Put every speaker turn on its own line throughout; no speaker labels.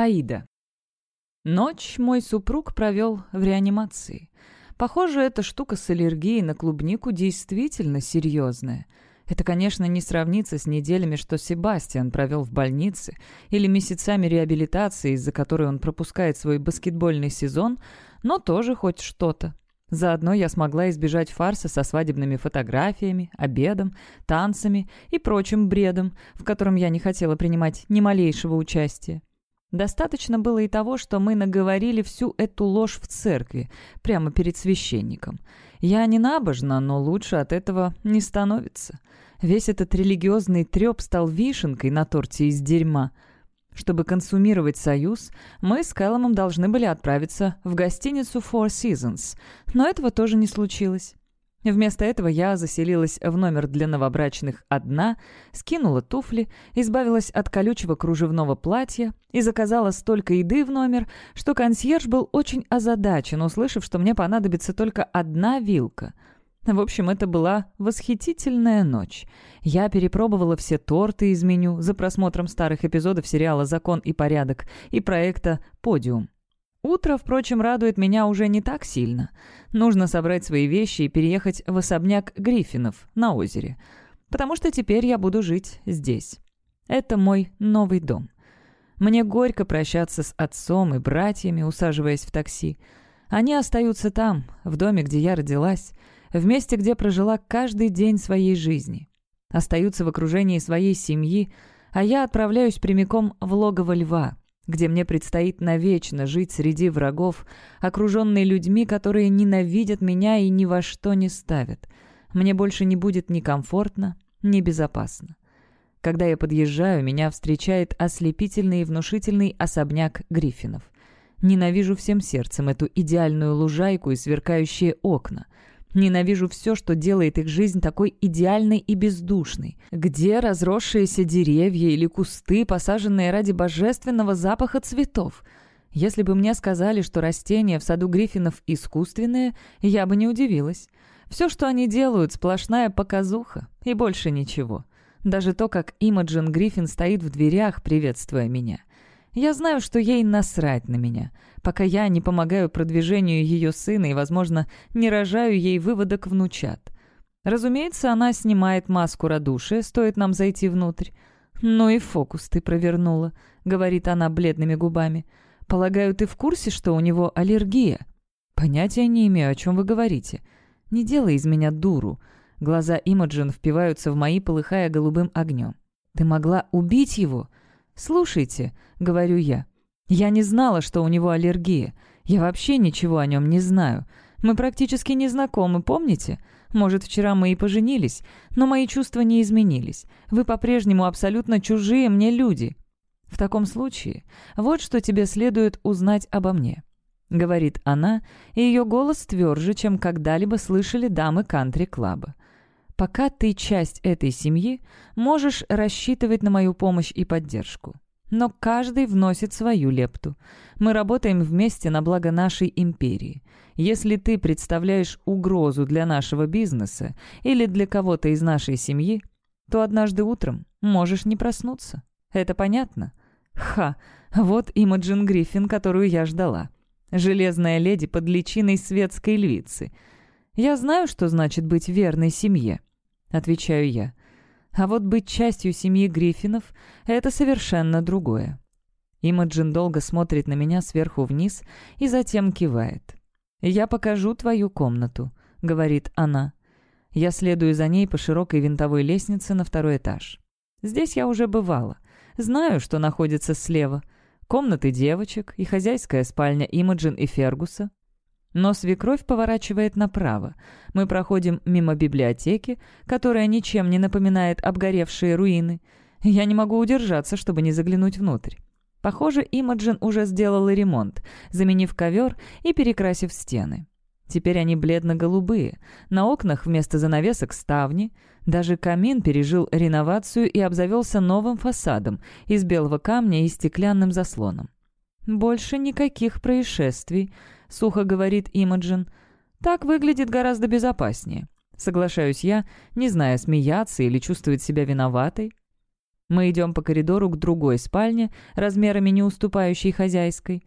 Аида. Ночь мой супруг провел в реанимации. Похоже, эта штука с аллергией на клубнику действительно серьезная. Это, конечно, не сравнится с неделями, что Себастьян провел в больнице, или месяцами реабилитации, из-за которой он пропускает свой баскетбольный сезон, но тоже хоть что-то. Заодно я смогла избежать фарса со свадебными фотографиями, обедом, танцами и прочим бредом, в котором я не хотела принимать ни малейшего участия. Достаточно было и того, что мы наговорили всю эту ложь в церкви, прямо перед священником. Я не набожна, но лучше от этого не становится. Весь этот религиозный треп стал вишенкой на торте из дерьма. Чтобы консумировать союз, мы с Кэлломом должны были отправиться в гостиницу Four Seasons, но этого тоже не случилось. Вместо этого я заселилась в номер для новобрачных одна, скинула туфли, избавилась от колючего кружевного платья и заказала столько еды в номер, что консьерж был очень озадачен, услышав, что мне понадобится только одна вилка. В общем, это была восхитительная ночь. Я перепробовала все торты из меню за просмотром старых эпизодов сериала «Закон и порядок» и проекта «Подиум». Утро, впрочем, радует меня уже не так сильно. Нужно собрать свои вещи и переехать в особняк Гриффинов на озере. Потому что теперь я буду жить здесь. Это мой новый дом. Мне горько прощаться с отцом и братьями, усаживаясь в такси. Они остаются там, в доме, где я родилась, в месте, где прожила каждый день своей жизни. Остаются в окружении своей семьи, а я отправляюсь прямиком в логово льва — где мне предстоит навечно жить среди врагов, окруженный людьми, которые ненавидят меня и ни во что не ставят. Мне больше не будет ни комфортно, ни безопасно. Когда я подъезжаю, меня встречает ослепительный и внушительный особняк Гриффинов. Ненавижу всем сердцем эту идеальную лужайку и сверкающие окна — Ненавижу все, что делает их жизнь такой идеальной и бездушной. Где разросшиеся деревья или кусты, посаженные ради божественного запаха цветов? Если бы мне сказали, что растения в саду Гриффинов искусственные, я бы не удивилась. Все, что они делают, сплошная показуха, и больше ничего. Даже то, как Имаджин Гриффин стоит в дверях, приветствуя меня. Я знаю, что ей насрать на меня, пока я не помогаю продвижению ее сына и, возможно, не рожаю ей выводок внучат. Разумеется, она снимает маску радушия, стоит нам зайти внутрь. «Ну и фокус ты провернула», — говорит она бледными губами. «Полагаю, ты в курсе, что у него аллергия?» «Понятия не имею, о чем вы говорите. Не делай из меня дуру». Глаза Имаджин впиваются в мои, полыхая голубым огнем. «Ты могла убить его?» «Слушайте», — говорю я, — «я не знала, что у него аллергия. Я вообще ничего о нем не знаю. Мы практически не знакомы, помните? Может, вчера мы и поженились, но мои чувства не изменились. Вы по-прежнему абсолютно чужие мне люди. В таком случае, вот что тебе следует узнать обо мне». — говорит она, и ее голос тверже, чем когда-либо слышали дамы кантри-клаба. Пока ты часть этой семьи, можешь рассчитывать на мою помощь и поддержку. Но каждый вносит свою лепту. Мы работаем вместе на благо нашей империи. Если ты представляешь угрозу для нашего бизнеса или для кого-то из нашей семьи, то однажды утром можешь не проснуться. Это понятно? Ха, вот Имаджин Гриффин, которую я ждала. Железная леди под личиной светской львицы. Я знаю, что значит быть верной семье. — отвечаю я. А вот быть частью семьи Гриффинов — это совершенно другое. Имаджин долго смотрит на меня сверху вниз и затем кивает. «Я покажу твою комнату», — говорит она. Я следую за ней по широкой винтовой лестнице на второй этаж. Здесь я уже бывала. Знаю, что находится слева. Комнаты девочек и хозяйская спальня Имаджин и Фергуса. Но свекровь поворачивает направо. Мы проходим мимо библиотеки, которая ничем не напоминает обгоревшие руины. Я не могу удержаться, чтобы не заглянуть внутрь. Похоже, Имаджин уже сделала ремонт, заменив ковер и перекрасив стены. Теперь они бледно-голубые. На окнах вместо занавесок ставни. Даже камин пережил реновацию и обзавелся новым фасадом из белого камня и стеклянным заслоном. Больше никаких происшествий, — сухо говорит Имаджин. «Так выглядит гораздо безопаснее». Соглашаюсь я, не зная, смеяться или чувствовать себя виноватой. Мы идем по коридору к другой спальне, размерами не уступающей хозяйской.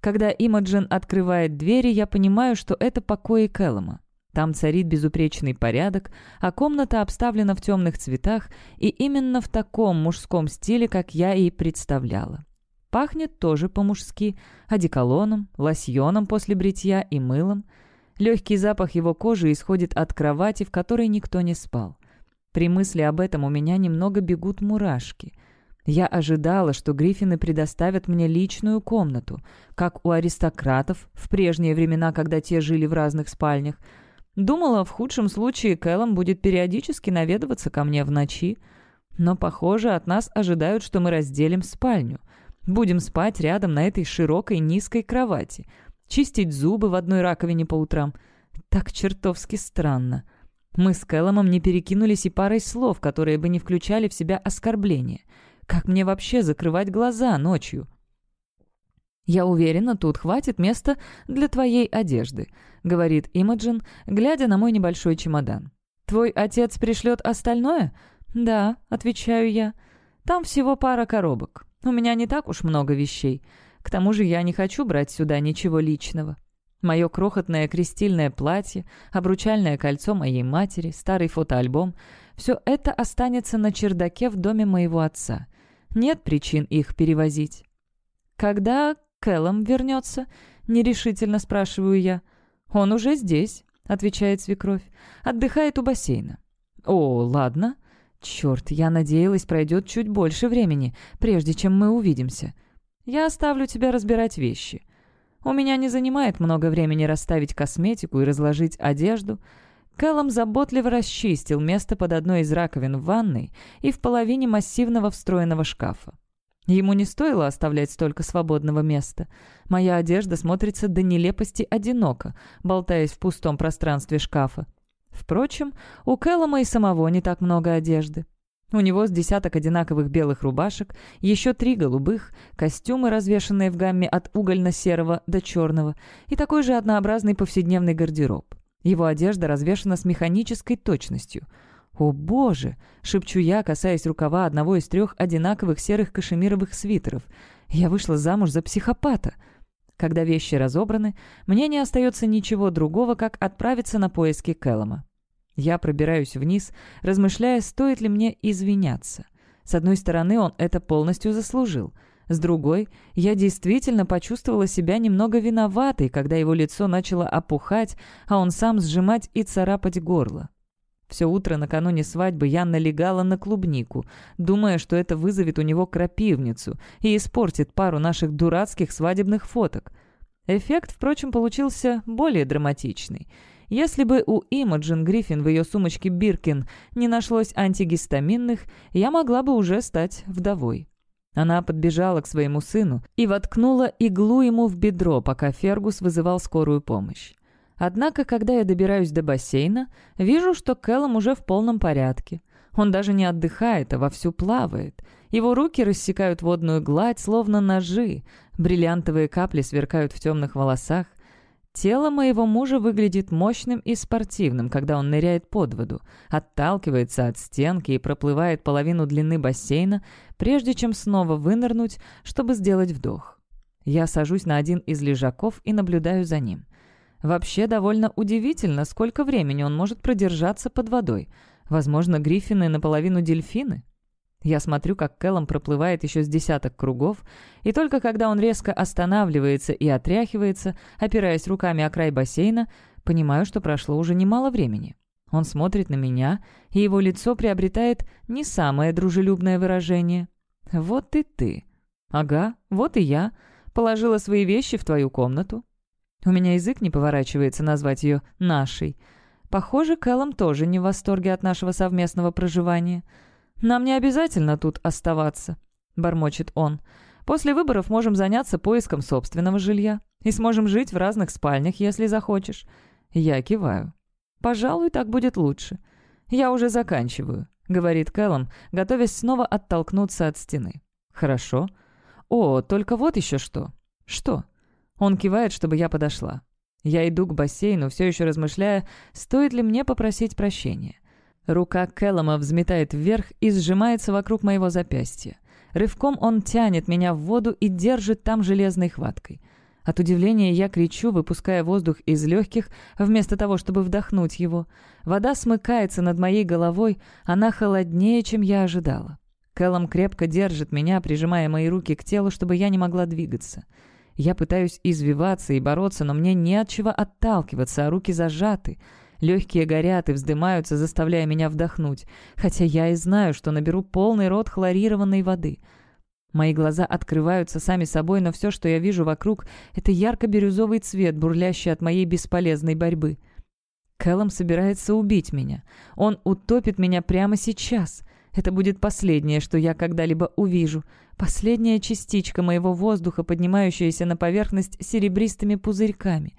Когда Имаджин открывает двери, я понимаю, что это покои Кэллома. Там царит безупречный порядок, а комната обставлена в темных цветах и именно в таком мужском стиле, как я и представляла. Пахнет тоже по-мужски, одеколоном, лосьоном после бритья и мылом. Легкий запах его кожи исходит от кровати, в которой никто не спал. При мысли об этом у меня немного бегут мурашки. Я ожидала, что Гриффины предоставят мне личную комнату, как у аристократов в прежние времена, когда те жили в разных спальнях. Думала, в худшем случае Кэллом будет периодически наведываться ко мне в ночи. Но, похоже, от нас ожидают, что мы разделим спальню. Будем спать рядом на этой широкой низкой кровати. Чистить зубы в одной раковине по утрам. Так чертовски странно. Мы с Кэлломом не перекинулись и парой слов, которые бы не включали в себя оскорбления. Как мне вообще закрывать глаза ночью? «Я уверена, тут хватит места для твоей одежды», — говорит Имаджин, глядя на мой небольшой чемодан. «Твой отец пришлет остальное?» «Да», — отвечаю я. «Там всего пара коробок. У меня не так уж много вещей. К тому же я не хочу брать сюда ничего личного. Мое крохотное крестильное платье, обручальное кольцо моей матери, старый фотоальбом — все это останется на чердаке в доме моего отца. Нет причин их перевозить. «Когда Кэллом вернется?» — нерешительно спрашиваю я. «Он уже здесь», — отвечает свекровь. «Отдыхает у бассейна». «О, ладно. Черт, я надеялась, пройдет чуть больше времени, прежде чем мы увидимся. Я оставлю тебя разбирать вещи». У меня не занимает много времени расставить косметику и разложить одежду. Кэллом заботливо расчистил место под одной из раковин в ванной и в половине массивного встроенного шкафа. Ему не стоило оставлять столько свободного места. Моя одежда смотрится до нелепости одиноко, болтаясь в пустом пространстве шкафа. Впрочем, у Кэллома и самого не так много одежды. У него с десяток одинаковых белых рубашек, еще три голубых, костюмы, развешанные в гамме от угольно-серого до черного, и такой же однообразный повседневный гардероб. Его одежда развешана с механической точностью. «О боже!» — шепчу я, касаясь рукава одного из трех одинаковых серых кашемировых свитеров. «Я вышла замуж за психопата!» Когда вещи разобраны, мне не остается ничего другого, как отправиться на поиски Кэллома. Я пробираюсь вниз, размышляя, стоит ли мне извиняться. С одной стороны, он это полностью заслужил. С другой, я действительно почувствовала себя немного виноватой, когда его лицо начало опухать, а он сам сжимать и царапать горло. Все утро накануне свадьбы я налегала на клубнику, думая, что это вызовет у него крапивницу и испортит пару наших дурацких свадебных фоток. Эффект, впрочем, получился более драматичный — если бы у Имаджин Гриффин в ее сумочке Биркин не нашлось антигистаминных, я могла бы уже стать вдовой. Она подбежала к своему сыну и воткнула иглу ему в бедро, пока Фергус вызывал скорую помощь. Однако, когда я добираюсь до бассейна, вижу, что Кэллом уже в полном порядке. Он даже не отдыхает, а вовсю плавает. Его руки рассекают водную гладь, словно ножи. Бриллиантовые капли сверкают в темных волосах. Тело моего мужа выглядит мощным и спортивным, когда он ныряет под воду, отталкивается от стенки и проплывает половину длины бассейна, прежде чем снова вынырнуть, чтобы сделать вдох. Я сажусь на один из лежаков и наблюдаю за ним. Вообще довольно удивительно, сколько времени он может продержаться под водой. Возможно, гриффины наполовину дельфины. Я смотрю, как Кэллом проплывает еще с десяток кругов, и только когда он резко останавливается и отряхивается, опираясь руками о край бассейна, понимаю, что прошло уже немало времени. Он смотрит на меня, и его лицо приобретает не самое дружелюбное выражение. «Вот и ты». «Ага, вот и я. Положила свои вещи в твою комнату». У меня язык не поворачивается назвать ее «нашей». Похоже, Кэллом тоже не в восторге от нашего совместного проживания. «Нам не обязательно тут оставаться», — бормочет он. «После выборов можем заняться поиском собственного жилья и сможем жить в разных спальнях, если захочешь». Я киваю. «Пожалуй, так будет лучше. Я уже заканчиваю», — говорит Кэллом, готовясь снова оттолкнуться от стены. «Хорошо. О, только вот еще что». «Что?» Он кивает, чтобы я подошла. Я иду к бассейну, все еще размышляя, стоит ли мне попросить прощения. Рука Кэллома взметает вверх и сжимается вокруг моего запястья. Рывком он тянет меня в воду и держит там железной хваткой. От удивления я кричу, выпуская воздух из легких, вместо того, чтобы вдохнуть его. Вода смыкается над моей головой, она холоднее, чем я ожидала. Кэллом крепко держит меня, прижимая мои руки к телу, чтобы я не могла двигаться. Я пытаюсь извиваться и бороться, но мне не от чего отталкиваться, а руки зажаты. Легкие горят и вздымаются, заставляя меня вдохнуть, хотя я и знаю, что наберу полный рот хлорированной воды. Мои глаза открываются сами собой, но все, что я вижу вокруг, это ярко-бирюзовый цвет, бурлящий от моей бесполезной борьбы. Кэллом собирается убить меня. Он утопит меня прямо сейчас. Это будет последнее, что я когда-либо увижу. Последняя частичка моего воздуха, поднимающаяся на поверхность серебристыми пузырьками.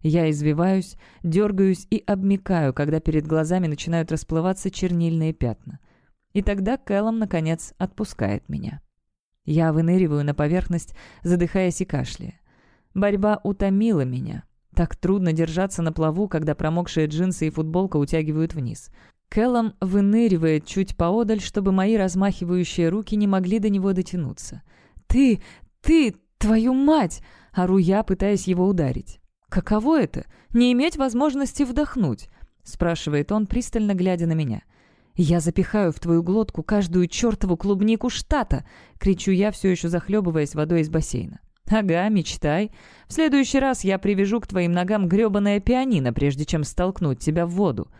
Я извиваюсь, дергаюсь и обмикаю, когда перед глазами начинают расплываться чернильные пятна. И тогда Кэллом, наконец, отпускает меня. Я выныриваю на поверхность, задыхаясь и кашляя. Борьба утомила меня. Так трудно держаться на плаву, когда промокшие джинсы и футболка утягивают вниз. Кэллом выныривает чуть поодаль, чтобы мои размахивающие руки не могли до него дотянуться. «Ты! Ты! Твою мать!» — ору я, пытаясь его ударить. «Каково это? Не иметь возможности вдохнуть?» — спрашивает он, пристально глядя на меня. «Я запихаю в твою глотку каждую чертову клубнику штата!» — кричу я, все еще захлебываясь водой из бассейна. «Ага, мечтай. В следующий раз я привяжу к твоим ногам гребаное пианино, прежде чем столкнуть тебя в воду».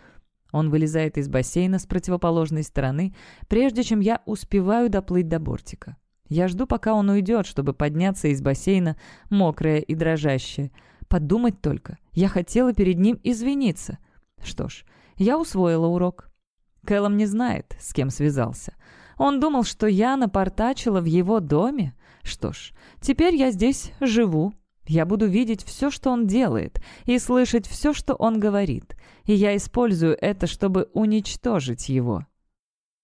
Он вылезает из бассейна с противоположной стороны, прежде чем я успеваю доплыть до бортика. Я жду, пока он уйдет, чтобы подняться из бассейна, мокрая и дрожащая. Подумать только, я хотела перед ним извиниться. Что ж, я усвоила урок. Кэллом не знает, с кем связался. Он думал, что я напортачила в его доме. Что ж, теперь я здесь живу. Я буду видеть все, что он делает, и слышать все, что он говорит. И я использую это, чтобы уничтожить его.